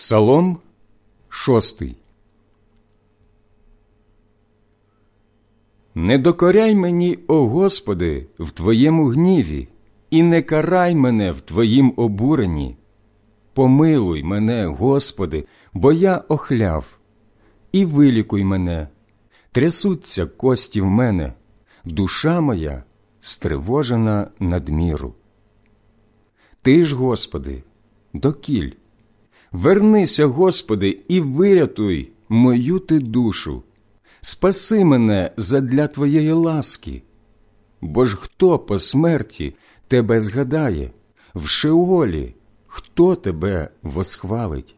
Псалом шостий. Не докоряй мені, о Господи, в Твоєму гніві, і не карай мене в Твоїм обуренні. Помилуй мене, Господи, бо я охляв, і вилікуй мене, трясуться кості в мене, душа моя стривожена надміру. Ти ж, Господи, докіль. Вернися, Господи, і вирятуй мою ти душу, спаси мене задля Твоєї ласки. Бо ж хто по смерті тебе згадає, в Шеолі хто тебе восхвалить?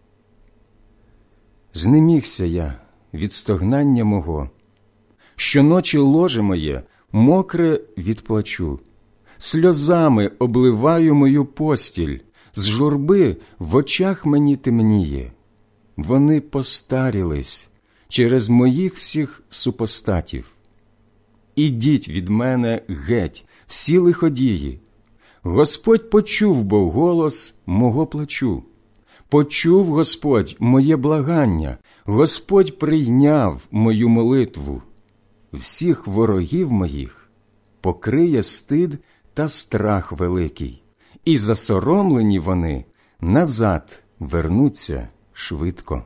Знемігся я від стогнання мого, щоночі ложе моє мокре відплачу, сльозами обливаю мою постіль з журби в очах мені темніє, вони постарілись через моїх всіх супостатів. Ідіть від мене геть, всі лиходії. Господь почув бо голос мого плачу. Почув Господь моє благання, Господь прийняв мою молитву. Всіх ворогів моїх покриє стид та страх великий і засоромлені вони назад вернуться швидко.